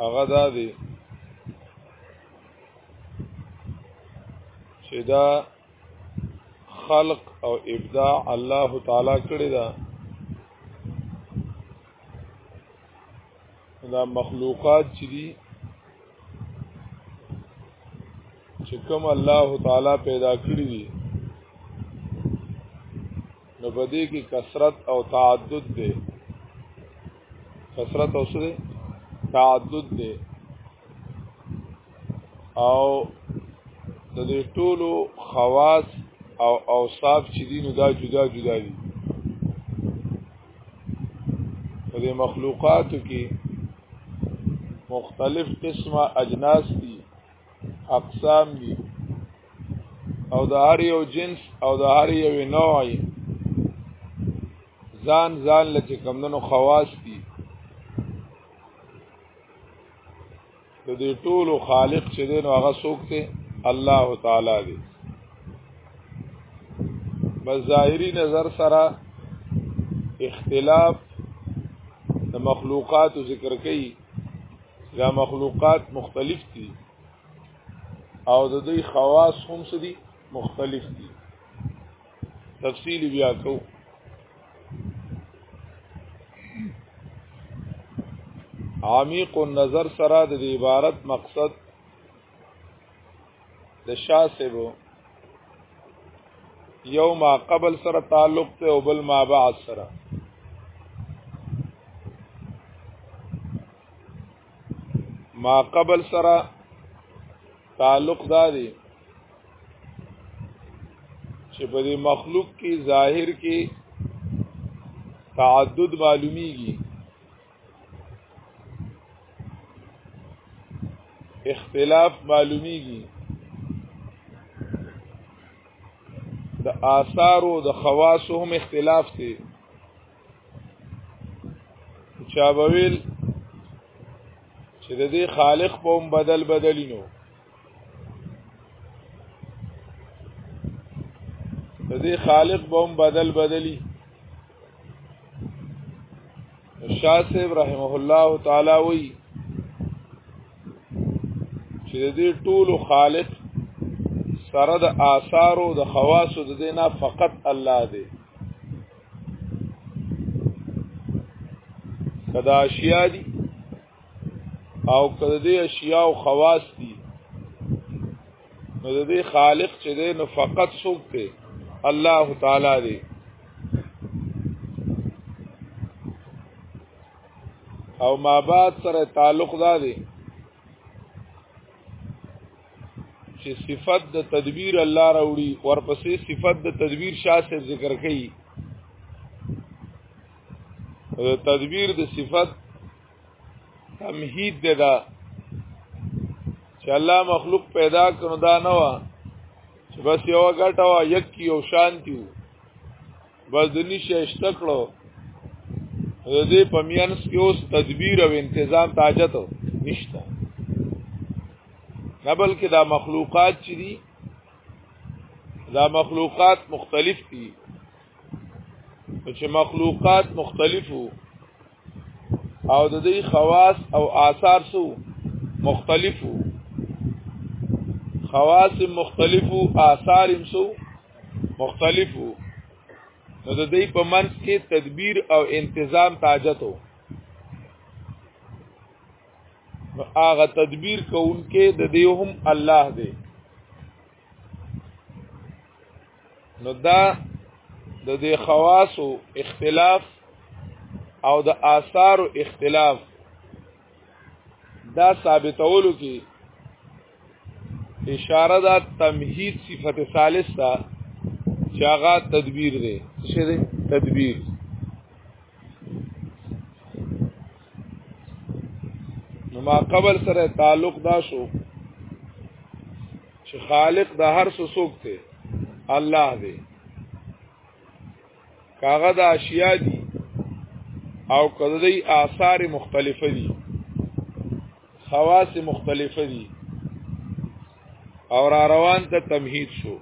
هغه دا دی چې دا خلق او ابداع الله تعالی کړی دا دا مخلوقات چې دي چې کوم الله تعالی پیدا کړی دي نو په دې کې کثرت او تعدد دی کثرت او سره تعدد دی او د دې ټولو خواص او اوصاف چې دي نو دا جدا جدا دي په دې مخلوقاتو کې مختلف قسمه اجناس دي اقسام دي او د هر یو جنس او د هر یو نوع ځان ځان لته کمندونو خواص دي د دې ټولو خالق چې دین هغه څوک دی الله تعالی دی بس ظاهری نظر سره اختلاف د مخلوقات ذکر کوي دا مخلوقات مختلف دي او د دوی خواص هم څه دي مختلف دي تفصیل بیا کو عمیق النظر سره د عبارت مقصد د شاسبو یو ما قبل سره تعلق ته او بل ما بعد سره ما قبل سره تعلق دادی چې په دې مخلوق کې ظاهر کې تعدد معلومیږي اختلاف معلومیږي د آثارو د خواصو هم اختلاف دی چا بویل چې د دې خالق په هم بدل بدلی نو د دې خالق به هم بدل بدلی شاه صاحب رحمه الله تعالی وی چې د دې ټولو خالق سره د آثارو د خواصو د دینه فقط الله دی کدا اشیاء دي او کله دې اشیاء او خواص دي نو د دې خالق چې دی نو فقط څوک دی الله تعالی دی او ما بعد سره تعلق دا دی چې صفت د تدبیر الله راوړي ورپسې صفت د تدبیر شاه سے ذکر کړي تدبیر د صفت تمهید ده دا چې الله مخلوق پیدا کړو دا نه و چې بس یو غټه وا یک یو شانتی و بس د نشه اشتکړو د دې پمینس کې اوس تدبیر او انتظام تاجت نشته نه بلکې دا مخلوقات چې دي دا مخلوقات مختلف دي چې مخلوقات مختلفو او د دې خواص او آثار سو مختلفو خواص مختلفو آثار سو مختلفو نو د دې په منځ کې تدبیر او انتظام تاجتو هغه تدبیر کوونکې د دې هم الله دی نو دا د دې خواصو اختلاف او د آثارو اختلاف دا ثابتولو کې اشاره دا تمهید صفت ثالث ته چې هغه تدبیر دی څه دی تدبیر نو ما قبل سره تعلق دا شو چې خالق د هر څه څوک دی الله دی کاغه د اشیاء دي او کله دی آثار مختلفه دي خواص مختلفه دي او را روان ته تمهید شو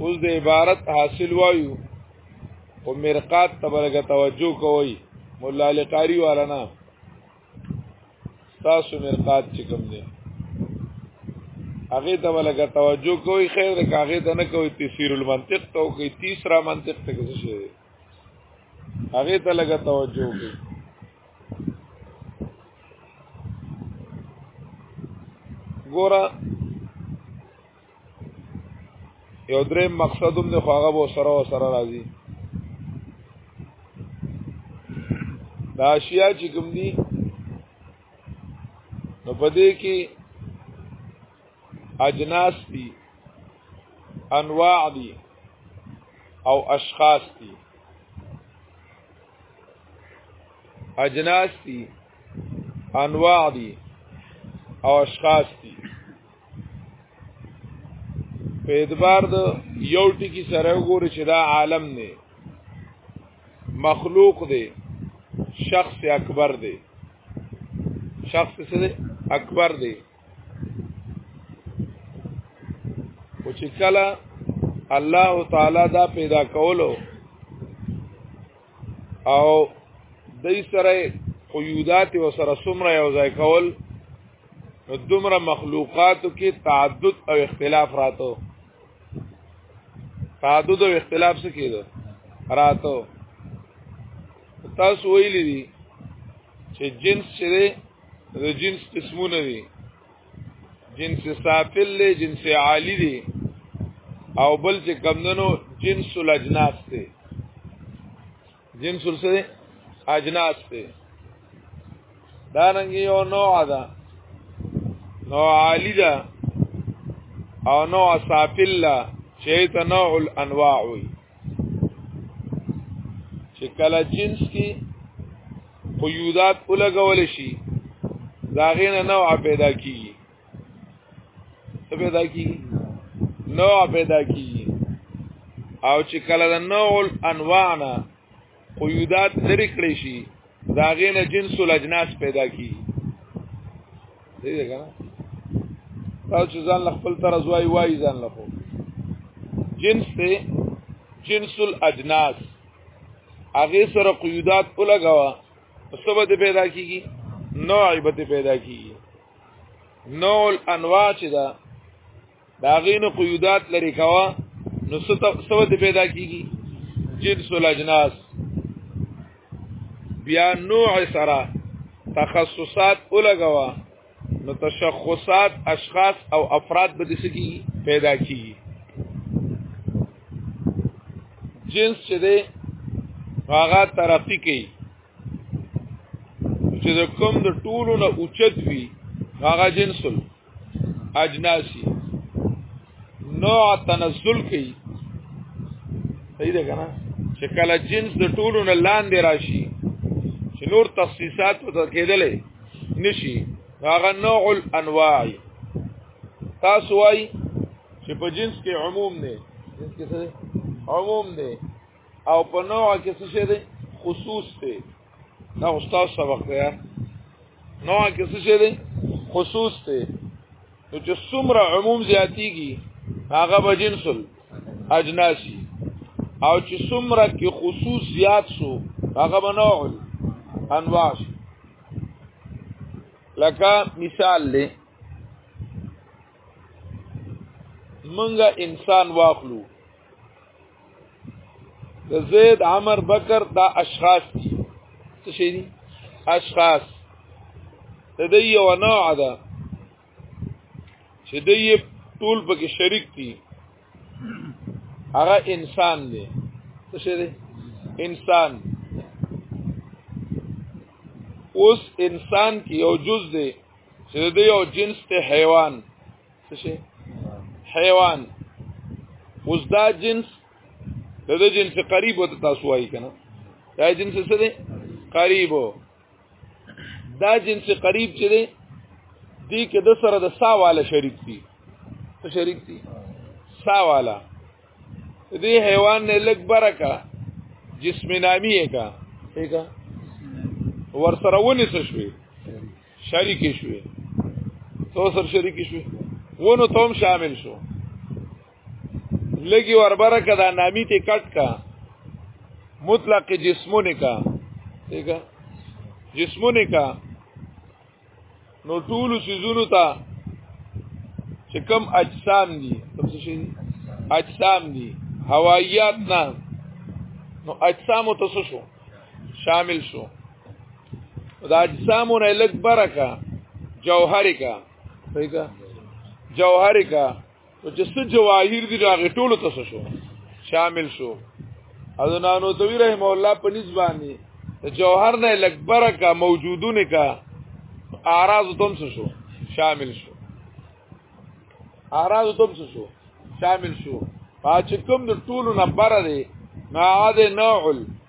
اوس د عبارت حاصل وایو او مرقات تبرګه توجه کوي مولا لقاری والا نه تاسو مرقات چې کوم دی هغه ته ولګه توجه کوي خیر کاغه ته نه کوي تفسیر المنطق تو کوي تیسرا منطق ته څه شي هغه ته لګه توجه وکړي ګوره یو درې مقصد هم د خواغه بو سره او سره راځي دا اشیاء چې کوم دي نو پدې کې اجناس دي انواع دي او اشخاص دي اجناس دي انواع دي او اشخاص دي په اعتبار د یو ټکی سره وګوري چې دا عالم نه مخلوق دی شخص اکبر دی شخص څه دی اکبر دی او چې کله الله تعالی دا پیدا کولو او دای سره قیودات او سره سمره یو ځای کول نو دومره مخلوقاتو کې تعدد او اختلاف راتو تعدد او اختلاف څه کېدو راتو تاسو ویلي دي چې جنس چې د جنس قسمونه دي جنس سافل له جنس عالی دي او بل چې کمندنو جنس الاجناس دي جنس سره اجناس دي دا رنګ یو نوع ده نوع عالی ده او نوع سافل لا چې ته نوع الانواع وي چې کله جنس کې قیودات ولګول شي دا غینه نوع پیدا کیږي څه پیدا کیږي نوع پیدا کیږي او چې کله د نوع انواع نه قیودات لري کړی شي دا غینه جنس او اجناس پیدا کی دی دا کنه تاسو چې ځان خپل تر ازوای وای ځان لخو جنس ته جنس الاجناس هغه سره قیودات ولګوا سبب دې پیدا کیږي نوع به پیدا کیږي نوع الانواع چې دا دا غینو قیودات لري کوا نو سو ته پیدا کیږي جنس الاجناس بیا نوع سره تخصصات ولګوا نو تشخصات اشخاص او افراد به دسی کی پیدا کی جنس چې دی هغه ترقی کوي چې د کوم د ټولو نه اوچت وي هغه جنسل اجناسي نوع تنزل کوي صحیح ده کنه چې کله جنس د ټولو نه لاندې راشي چې نور تخصیصات په کېدلې نشي هغه نوع الانواع تاسو وايي چې په جنس کې عموم نه جنس کې څه عموم نه او په نوع کې څه شی دی خصوص دی دا استاد سبق دی نو کې څه شي دی خصوص ته نو چې څومره عموم زیاتیږي هغه به جنسل اجناسي او چې څومره کې خصوص زیات شو هغه به نوع انواع شي لکه مثال دی منګه انسان واخلو د زید عمر بکر دا اشخاص دي څه شي دي اشخاص د دې یو نوع ده چې دې ټول پکې شریک دي هغه انسان دی څه شي دی انسان اوس انسان کې یو جز دی چې د یو جنس ته حیوان شي حیوان اوس دا جنس د دې جنس قریب وته تاسو وایي کنه دا جنس څه دی قریب دا جنس قریب چې دی دې کې د سره د ساواله شریک دي څه شریک دي ساواله دې حیوان نه لګ برکا جسم نامی کا ٹھیک ور سره ونی څه شوي شریک شوي تو سر شریک شوي ونو توم شامل شو لګي وربره کدا نامی ته کټ کا مطلق جسمونه کا ٹھیک ہے جسمونه کا نو ټول سيزونو ته چې کم اجسام دي کوم څه شي اجسام دي هوایات نه نو اجسام ته شو شامل شو دا اجسامونه لګ برکا جوهر کا صحیح کا جوهر کا او چې څه جواهر دي هغه ټولو ته شو شامل شو اذنانو توی رحم الله په نسبانی جوهر نه لګ برکا موجودونه کا اعراض تم شو شامل شو اعراض تم شو شامل شو پاتې کوم د ټولو نه بره دي نه عاد نوع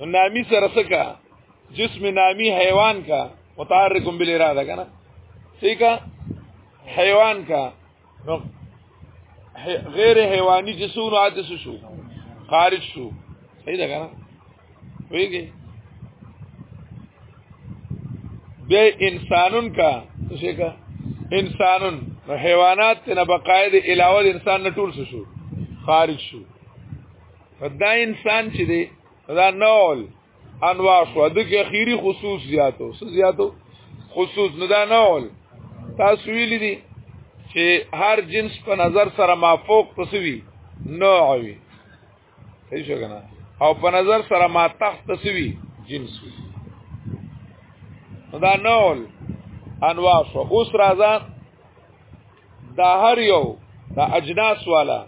نو نامی سره سکا جسم نامی حیوان کا متحرکم بالاراده کنه سیکا حیوان کا نو غیر حیوانی جسون عادس شو خارج شو صحیح ده کنه ویږي بیا انسانون کا څه کا انسانون نو حیوانات نه بقاید علاوه انسان نه ټول شو خارج شو دا انسان چې دی دا نول انواع شو د کې اخیری خصوص زیاتو څه زیاتو خصوص نه دا نه ول تاسو ویل دي چې هر جنس په نظر سره مافوق تسوي نوع وي صحیح شو کنه او په نظر سره ما تحت تسوي جنس وي دا نه ول انواع شو اوس راځه دا هر یو دا اجناس والا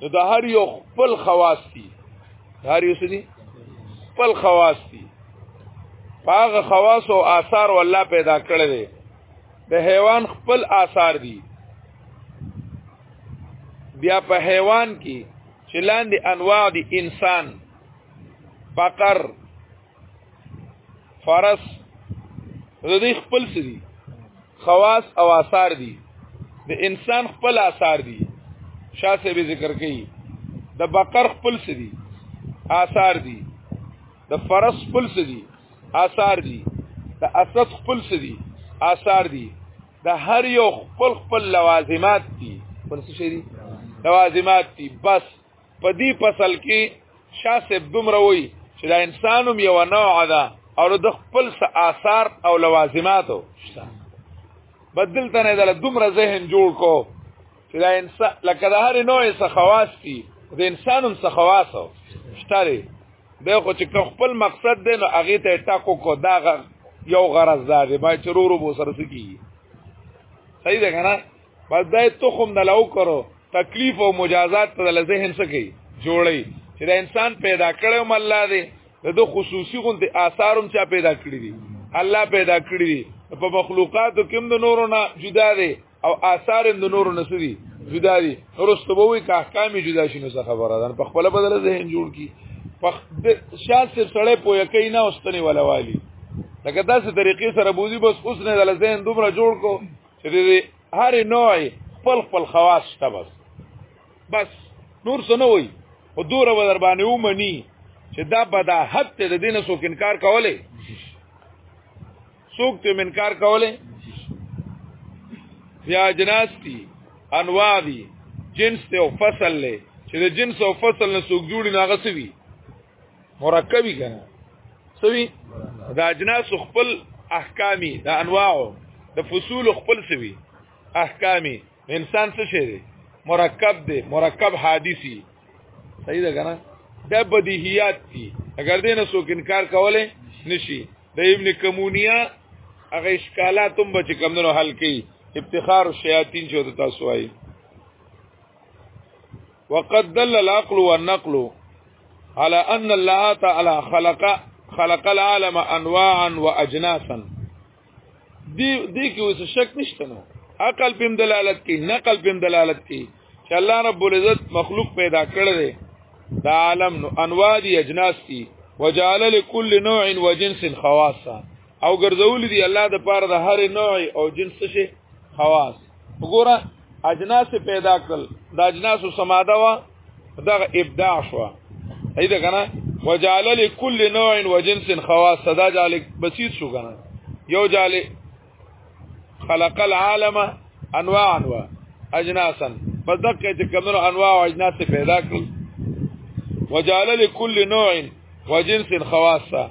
نو د هر یو خپل خواص دي هر یو سدي خپل خواص دي هغه خواص او آثار والله پیدا کړی دی د حیوان خپل آثار دي بیا په حیوان کې چې لاندې انواع دي انسان بقر فرس د دې خپل سری خواص او آثار دي د انسان خپل آثار دي شاسه به ذکر کوي د بقر خپل سری آثار دي د فرس خپل سری آثار دي د اسد خپل سری آثار دي د هر یو خپل خپل لوازمات دي خپل څه دي لوازمات دي بس په دې فصل کې شاسب دومره وای چې دا انسانم یو نوع ده او د خپل س آثار او لوازماتو بدل ته نه دل دومره ذهن جوړ کو چې دا انسان لکه د هر نوع څخه خواص دي د انسانم څخه خواصو شتري دا خو چې خپل مقصد دی نو هغه ته ټاکو کو دا یو غرض ده باید چرورو بو سره سکی صحیح ده کنه بس دا تخم نه لاو کرو تکلیف او مجازات ته له ذهن سکی جوړی چې دا انسان پیدا کړو م الله دی د خصوصي غوندي آثارم چا پیدا کړی دي الله پیدا کړی دي په مخلوقاتو کې د نورو نه جدا دي او آثار د نورو نه سدي جدا دي ورسته به وي که احکام جدا شي نو څه خبره ده په خپل بدل ذهن جوړ کی په شاد سر سړی پوهه کوي نه واستنی ولا والی لکه داسې طریقې سره بوزي بس اوس نه د ذهن دومره جوړ کو چې دې هر نوع خپل خپل خواص شته بس بس نور څه نه وای او دوره به در باندې ومني چې دا بداحت ته د دینه څوک انکار کوله څوک ته انکار کوله یا جناس دي انواع دي جنس ته او فصل له چې د جنس او فصل نه څوک جوړي ناغسوي مرکبی کنه سوي د اجناس خپل احکامي د انواع د فصول خپل سوي احکامي انسان څه شي دی مرکب دی مرکب حادثي صحیح ده کنه د بدیهیات دي اگر دې نه څوک انکار کوله نشي د ابن کمونیا هغه اشکالات هم به کمندونو حل کړي افتخار الشیاطین چې تاسو وایي وقد دل العقل والنقل على ان الله تعالى خلق خلق العالم انواعا واجناسا دی دی کې وس شک نشته نو عقل پم دلالت کوي نقل پم دلالت کوي چې الله رب العزت مخلوق پیدا کړی دی دا عالم نو انواع دي اجناس دي وجعل لكل نوع وجنس خواصا او ګرځول دي الله د پاره د هر نوع او جنس شي خواص وګوره اجناس پیدا کړل د اجناس سماده وا دغه ابداع شو اې دا کنه وجعل لكل نوع وجنس خواص صدا جعل بسيط شو کنه یو جعل خلق العالم انواع انواع اجناسا پس دقه چې کمنو انواع او اجناس پیدا کړل وجعل لكل نوع وجنس خواصه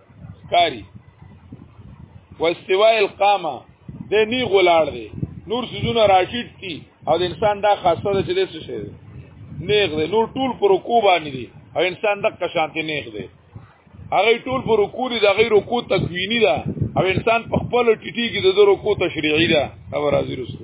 کاری واستواء القامه د نی غلاړ دی نور سيزونه راټیټ دي او د انسان دا خاصه ده چې د څه شي نیغ دی نور ټول پر رکوع باندې دي او انسان د قشانته نیغ دی هغه ټول پر رکوع دي د غیر رکوع تکوینی ده او انسان په خپل ټټی کې د رکوع تشریعی ده او راځي رسو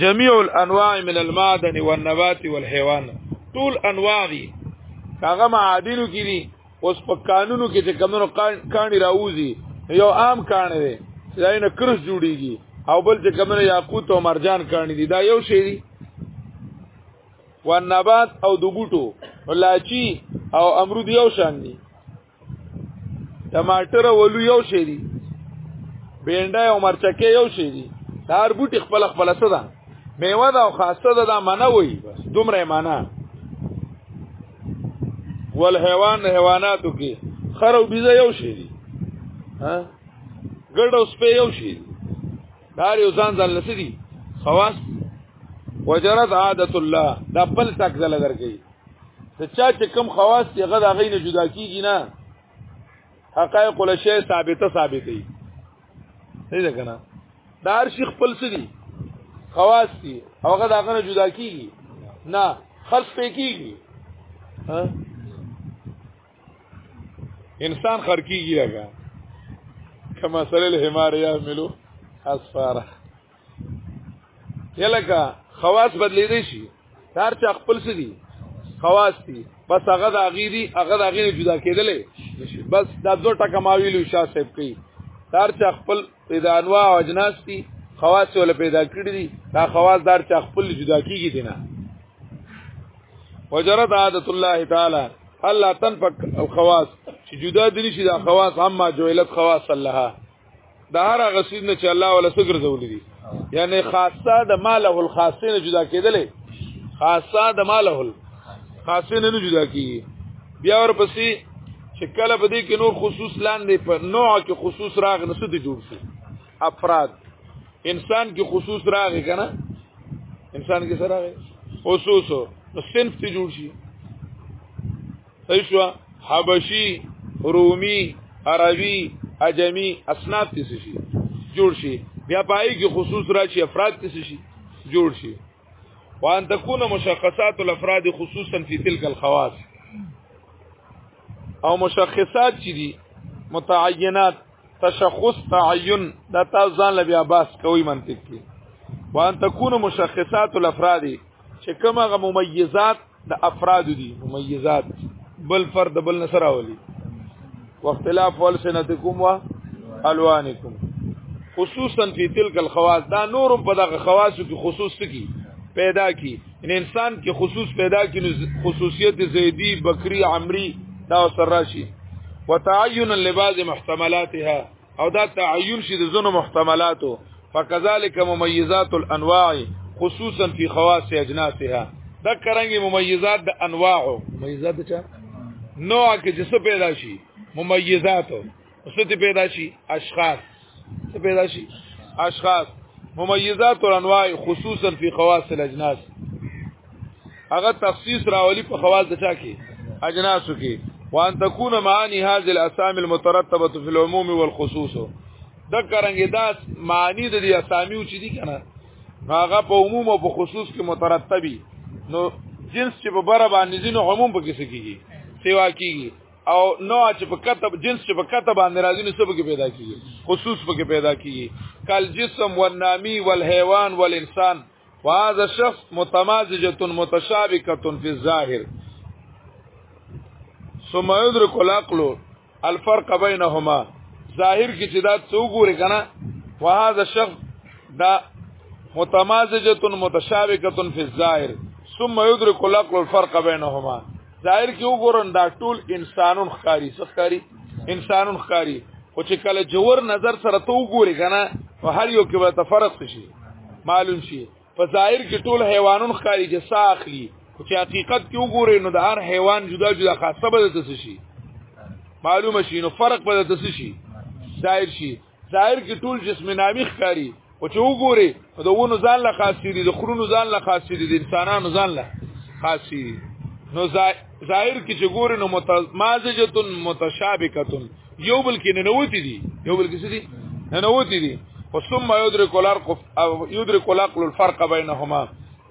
جميع الانواع من المعدن والنبات والحيوان ټول انواع دي هغه معادنو کې دي اوس په قانونو کې چې کمنو کانی راوځي یو عام کانی دی چې دا نه کرس جوړیږي او بل چې کمنو یاقوت او مرجان کانی دي دا یو شی دی والنبات او د بوټو ولاچی او امرود یو شان دي ټماټر ولو یو شی دی بینډای او مرچکه یو شی دی هر بوټي خپل خپل څه ده میوه ده او خاصه ده دا منه وي بس دومره معنا ول حیوان حیواناتو کې خر او بیزه یو شی دی ها ګډ او سپې یو شی دی دا یو ځان ځان لسدي خواص وجرت عادت الله دا بل تک ځل درګي د چا چې کم خواص یې غد هغه نه جدا کیږي نه حقایق له شی ثابته ثابتې نه ده کنه دا هر شي خپل څه دي خواص دي او غد هغه نه جدا کیږي نه خص پې کیږي انسان خر کیږي هغه کما سره الحمار یا ملو اسفاره یلکه خواص بدلی دی شي هر چا خپل څه دي خواص دي بس هغه د غیری هغه د غیری جدا کېدلې بس دا دوه ټکه ما ویلو شاه صاحب کوي هر چا خپل پیدا انواع او اجناس دي خواص ول پیدا کړی دي دا خواص دار چا خپل جدا کیږي دي نه وجرت عادت الله تعالی الله تنفق الخواص چې جدا دي شي دا خواص هم ما جوړلت خواص الله د هر هغه سیز نه چې الله ولا سګر زول دي یعنی خاصه د ماله الخاصین جدا کېدلې خاصه د ماله الخاصین نه جدا کیږي بیا ورپسې چې کله په دې کې نور خصوص لاندې په نوع کې خصوص راغ نه څه جوړ شي افراد انسان کې خصوص راغی کنه انسان کې سره راغی خصوص نو صنف ته جوړ شي صحیح حبشي رومي عربي عجمي اسناد تیس شي جوړ شي بیا پای کې خصوص راشي افراد تیس شي جوړ شي وان تكون مشخصات الافراد خصوصا في تلك الخواص او مشخصات چې دي متعینات تشخص تعین دا تاسو ځان لبیا باس کوي منطق کې وان تكون مشخصات الافراد چې کومه مميزات د افراد دي ممیزات بل فرد بل نصر اولی واختلاف والسنتکم و الوانکم خصوصا فی تلک الخواص دا نورم په دغه خواصو کې خصوص کی پیدا کی ان انسان کې خصوص پیدا کی خصوصیت زیدی بکری عمری دا سر راشي وتعین لباس محتملاتها او دا تعین شي د زونو محتملاتو فكذلك مميزات الانواع خصوصا في خواص اجناسها دا کرانګي مميزات د انواع مميزات چا نوع کې چې څه پیدا شي مميزات څه پیدا شي اشخاص څه پیدا شي اشخاص مميزات الانواع خصوصا في خواص الاجناس هغه تخصیص راولي په خواص د چا کې اجناس کې وان تكون معاني هذه الاسامي المترتبه في العموم والخصوص د کرنګ داس معنی د دې اسامي او چې دي کنه هغه په عموم او په خصوص کې مترتبي نو جنس چې په بره باندې ځینو عموم په کې سکیږي سیوا کیږي او نو چې په کتب جنس چې په کتب باندې راځي نو سبب کې پیدا کیږي خصوص په کې پیدا کیږي کال جسم والنامی والحیوان والانسان وهذا الشخص متمازجه متشابكه في الظاهر ثم يدرك العقل الفرق بينهما ظاهر کې چې دا څو ګوري کنه وهذا الشخص دا متمازجه متشابكه في الظاهر ثم يدرك العقل الفرق بينهما ظاهر کې وګورن دا ټول انسانون خاري سخاري انسانون خاري خو چې کله جوور نظر سره ته وګوري کنه او هر یو کې به تفرق شي معلوم شي په ظاهر کې ټول حیوانون خاري چې ساخلي خو چې حقیقت کې وګوري نو د هر حیوان جدا جدا خاصه به تاسو شي معلوم شي نو فرق به تاسو شي ظاهر شي ظاهر کې ټول جسم نامي ښکاری او چې وګوري د ونو ځان له خاصې دي د خرونو ځان له خاصې دي د انسانانو ځان له خاصې دي نو ظاهر کې چې ګوري نو متمازجتن متشابکتن یو بل کې ننوتی دي یو بل کې څه دي ننوتی دي ثم يدرك الارق او يدرك العقل الفرق بينهما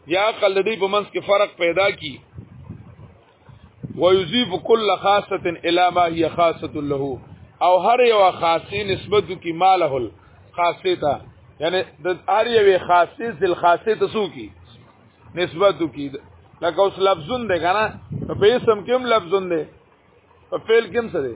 یا عقل دې په منځ کې فرق پیدا کی ويضيف كل خاصه الى ما هي خاصه له او هر یو خاصه نسبت کی ماله الخاصه تا یعنی د هر یو خاصه ذل خاصه تسو کی نسبت کی لکه اوس لفظون ده کنه په اسم کې هم لفظون ده په فعل کې هم څه ده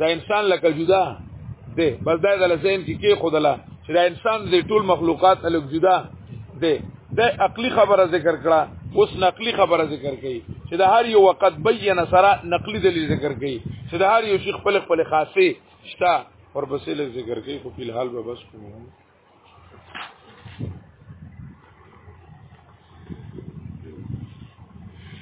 دا انسان لکه جدا دی بس دا د لسین کې کې خدلا چې دا انسان د ټول مخلوقات الګ جدا دی د عقلی خبره ذکر کړه اوس نقلی خبره ذکر کړي چې د هر یو وخت بینه سره نقلی دلیل ذکر کړي چې د هر یو شیخ خپل خپل خاصه شته ورپسې لږ ذکر کړي خو په الحال به بس کوم